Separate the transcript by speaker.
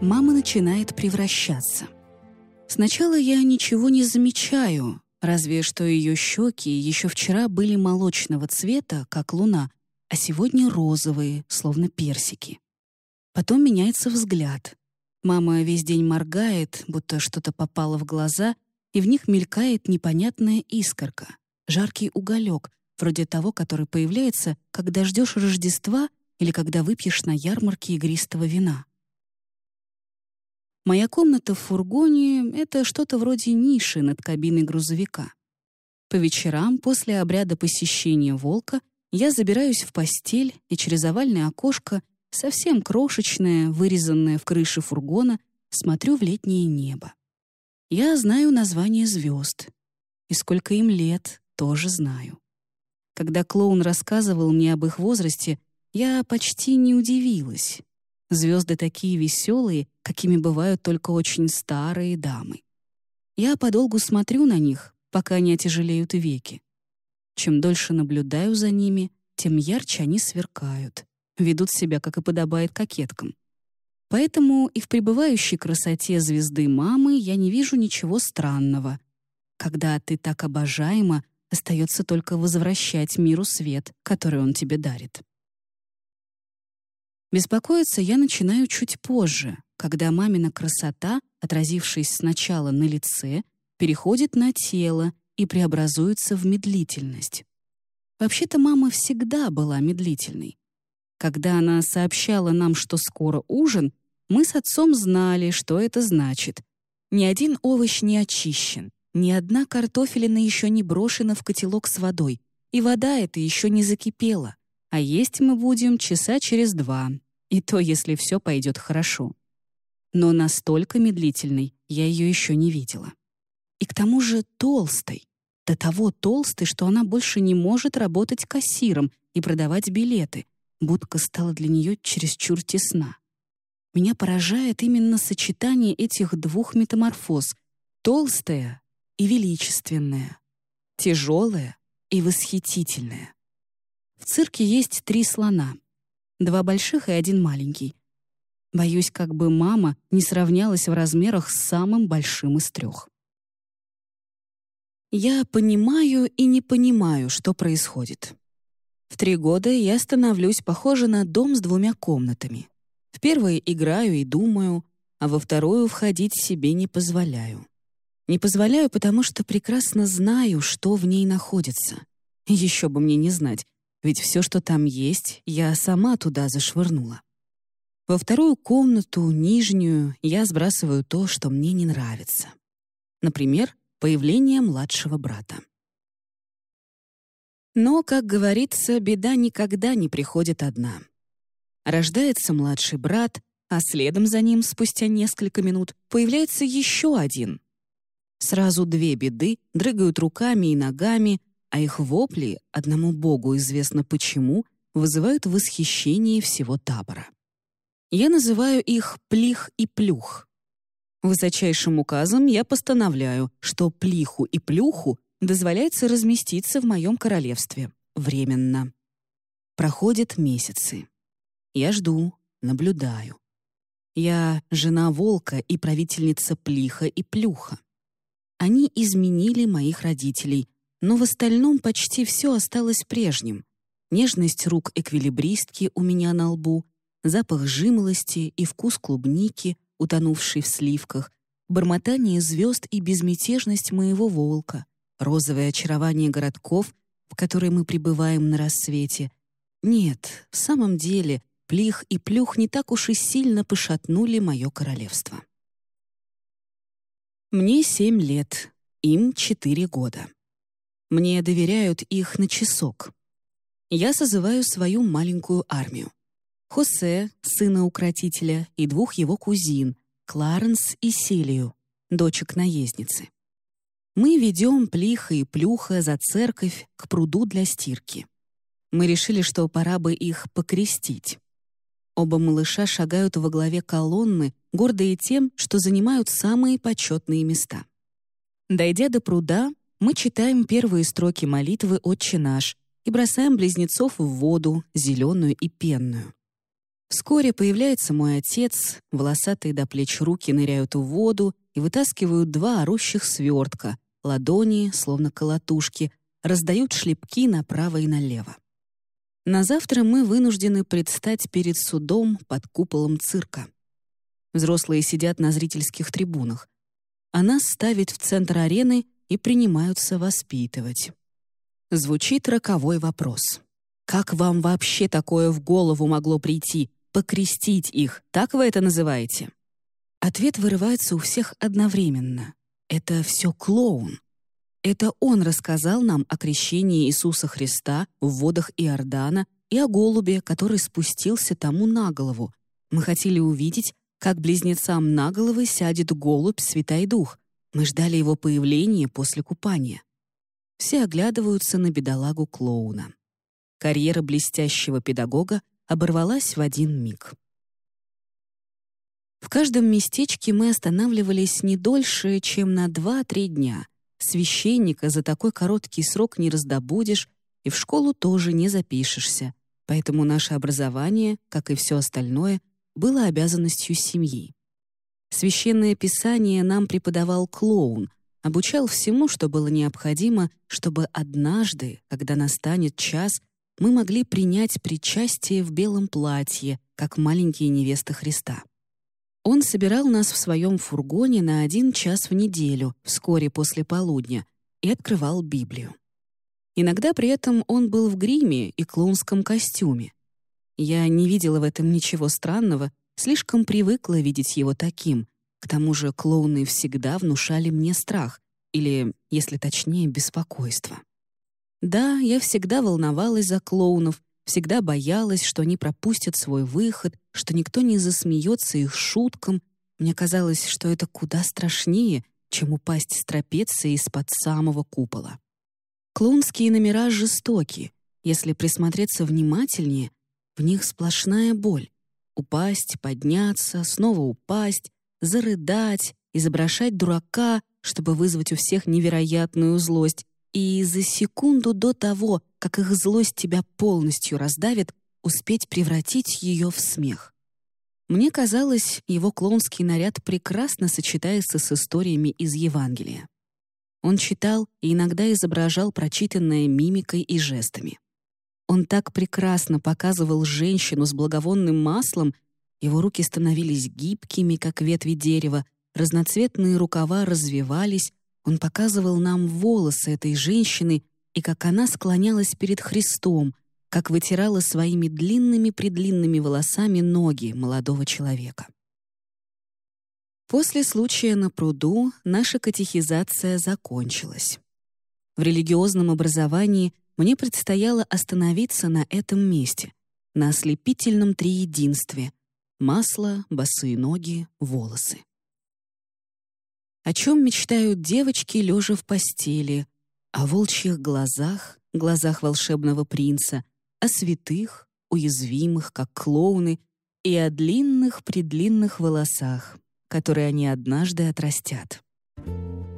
Speaker 1: мама начинает превращаться. Сначала я ничего не замечаю, разве что ее щеки еще вчера были молочного цвета, как луна, а сегодня розовые, словно персики. Потом меняется взгляд. Мама весь день моргает, будто что-то попало в глаза, и в них мелькает непонятная искорка, жаркий уголек, вроде того, который появляется, когда ждешь Рождества или когда выпьешь на ярмарке игристого вина. Моя комната в фургоне — это что-то вроде ниши над кабиной грузовика. По вечерам, после обряда посещения волка, я забираюсь в постель и через овальное окошко, совсем крошечное, вырезанное в крыше фургона, смотрю в летнее небо. Я знаю название звезд. И сколько им лет, тоже знаю. Когда клоун рассказывал мне об их возрасте, я почти не удивилась. Звезды такие веселые, какими бывают только очень старые дамы. Я подолгу смотрю на них, пока не отяжелеют веки. Чем дольше наблюдаю за ними, тем ярче они сверкают, ведут себя, как и подобает кокеткам. Поэтому и в пребывающей красоте звезды мамы я не вижу ничего странного. Когда ты так обожаема, Остается только возвращать миру свет, который он тебе дарит. Беспокоиться я начинаю чуть позже, когда мамина красота, отразившись сначала на лице, переходит на тело и преобразуется в медлительность. Вообще-то мама всегда была медлительной. Когда она сообщала нам, что скоро ужин, мы с отцом знали, что это значит. Ни один овощ не очищен, ни одна картофелина еще не брошена в котелок с водой, и вода эта еще не закипела, а есть мы будем часа через два, и то, если все пойдет хорошо. Но настолько медлительной я ее еще не видела. И к тому же толстой. До того толстой, что она больше не может работать кассиром и продавать билеты. Будка стала для нее чересчур тесна. Меня поражает именно сочетание этих двух метаморфоз — толстая и величественное, тяжелое и восхитительное. В цирке есть три слона. Два больших и один маленький. Боюсь, как бы мама не сравнялась в размерах с самым большим из трех. Я понимаю и не понимаю, что происходит. В три года я становлюсь похожа на дом с двумя комнатами. В первой играю и думаю, а во вторую входить себе не позволяю. Не позволяю, потому что прекрасно знаю, что в ней находится. Еще бы мне не знать, ведь все, что там есть, я сама туда зашвырнула. Во вторую комнату, нижнюю, я сбрасываю то, что мне не нравится. Например, появление младшего брата. Но, как говорится, беда никогда не приходит одна. Рождается младший брат, а следом за ним, спустя несколько минут, появляется еще один, Сразу две беды дрыгают руками и ногами, а их вопли, одному богу известно почему, вызывают восхищение всего табора. Я называю их «плих» и «плюх». Высочайшим указом я постановляю, что плиху и плюху дозволяется разместиться в моем королевстве временно. Проходят месяцы. Я жду, наблюдаю. Я жена волка и правительница плиха и плюха. Они изменили моих родителей, но в остальном почти все осталось прежним. Нежность рук эквилибристки у меня на лбу, запах жимолости и вкус клубники, утонувший в сливках, бормотание звезд и безмятежность моего волка, розовое очарование городков, в которые мы пребываем на рассвете. Нет, в самом деле, плих и плюх не так уж и сильно пошатнули мое королевство. Мне семь лет, им четыре года. Мне доверяют их на часок. Я созываю свою маленькую армию. Хосе, сына укротителя, и двух его кузин, Кларенс и Селию, дочек-наездницы. Мы ведем плиха и плюха за церковь к пруду для стирки. Мы решили, что пора бы их покрестить. Оба малыша шагают во главе колонны, гордые тем, что занимают самые почетные места. Дойдя до пруда, мы читаем первые строки молитвы «Отче наш» и бросаем близнецов в воду, зеленую и пенную. Вскоре появляется мой отец, волосатые до плеч руки ныряют в воду и вытаскивают два орущих свертка, ладони, словно колотушки, раздают шлепки направо и налево. На завтра мы вынуждены предстать перед судом под куполом цирка. Взрослые сидят на зрительских трибунах, а нас ставят в центр арены и принимаются воспитывать. Звучит роковой вопрос. Как вам вообще такое в голову могло прийти? Покрестить их, так вы это называете? Ответ вырывается у всех одновременно. Это все клоун. Это он рассказал нам о крещении Иисуса Христа в водах Иордана и о голубе, который спустился тому на голову. Мы хотели увидеть, как близнецам на головы сядет голубь Святой Дух. Мы ждали его появления после купания. Все оглядываются на бедолагу клоуна. Карьера блестящего педагога оборвалась в один миг. В каждом местечке мы останавливались не дольше, чем на 2-3 дня. Священника за такой короткий срок не раздобудешь и в школу тоже не запишешься, поэтому наше образование, как и все остальное, было обязанностью семьи. Священное Писание нам преподавал клоун, обучал всему, что было необходимо, чтобы однажды, когда настанет час, мы могли принять причастие в белом платье, как маленькие невесты Христа. Он собирал нас в своем фургоне на один час в неделю, вскоре после полудня, и открывал Библию. Иногда при этом он был в гриме и клоунском костюме. Я не видела в этом ничего странного, слишком привыкла видеть его таким. К тому же клоуны всегда внушали мне страх, или, если точнее, беспокойство. Да, я всегда волновалась за клоунов, всегда боялась, что они пропустят свой выход, что никто не засмеется их шуткам. Мне казалось, что это куда страшнее, чем упасть с трапеции из-под самого купола. Клоунские номера жестоки. Если присмотреться внимательнее, в них сплошная боль. Упасть, подняться, снова упасть, зарыдать, изображать дурака, чтобы вызвать у всех невероятную злость, и за секунду до того, как их злость тебя полностью раздавит, успеть превратить ее в смех. Мне казалось, его клоунский наряд прекрасно сочетается с историями из Евангелия. Он читал и иногда изображал прочитанное мимикой и жестами. Он так прекрасно показывал женщину с благовонным маслом, его руки становились гибкими, как ветви дерева, разноцветные рукава развивались, он показывал нам волосы этой женщины и как она склонялась перед Христом, как вытирала своими длинными-предлинными волосами ноги молодого человека. После случая на пруду наша катехизация закончилась. В религиозном образовании мне предстояло остановиться на этом месте, на ослепительном триединстве — масло, босые ноги, волосы. О чем мечтают девочки, лежа в постели, о волчьих глазах, глазах волшебного принца, о святых, уязвимых, как клоуны, и о длинных-предлинных волосах, которые они однажды отрастят. Thank you.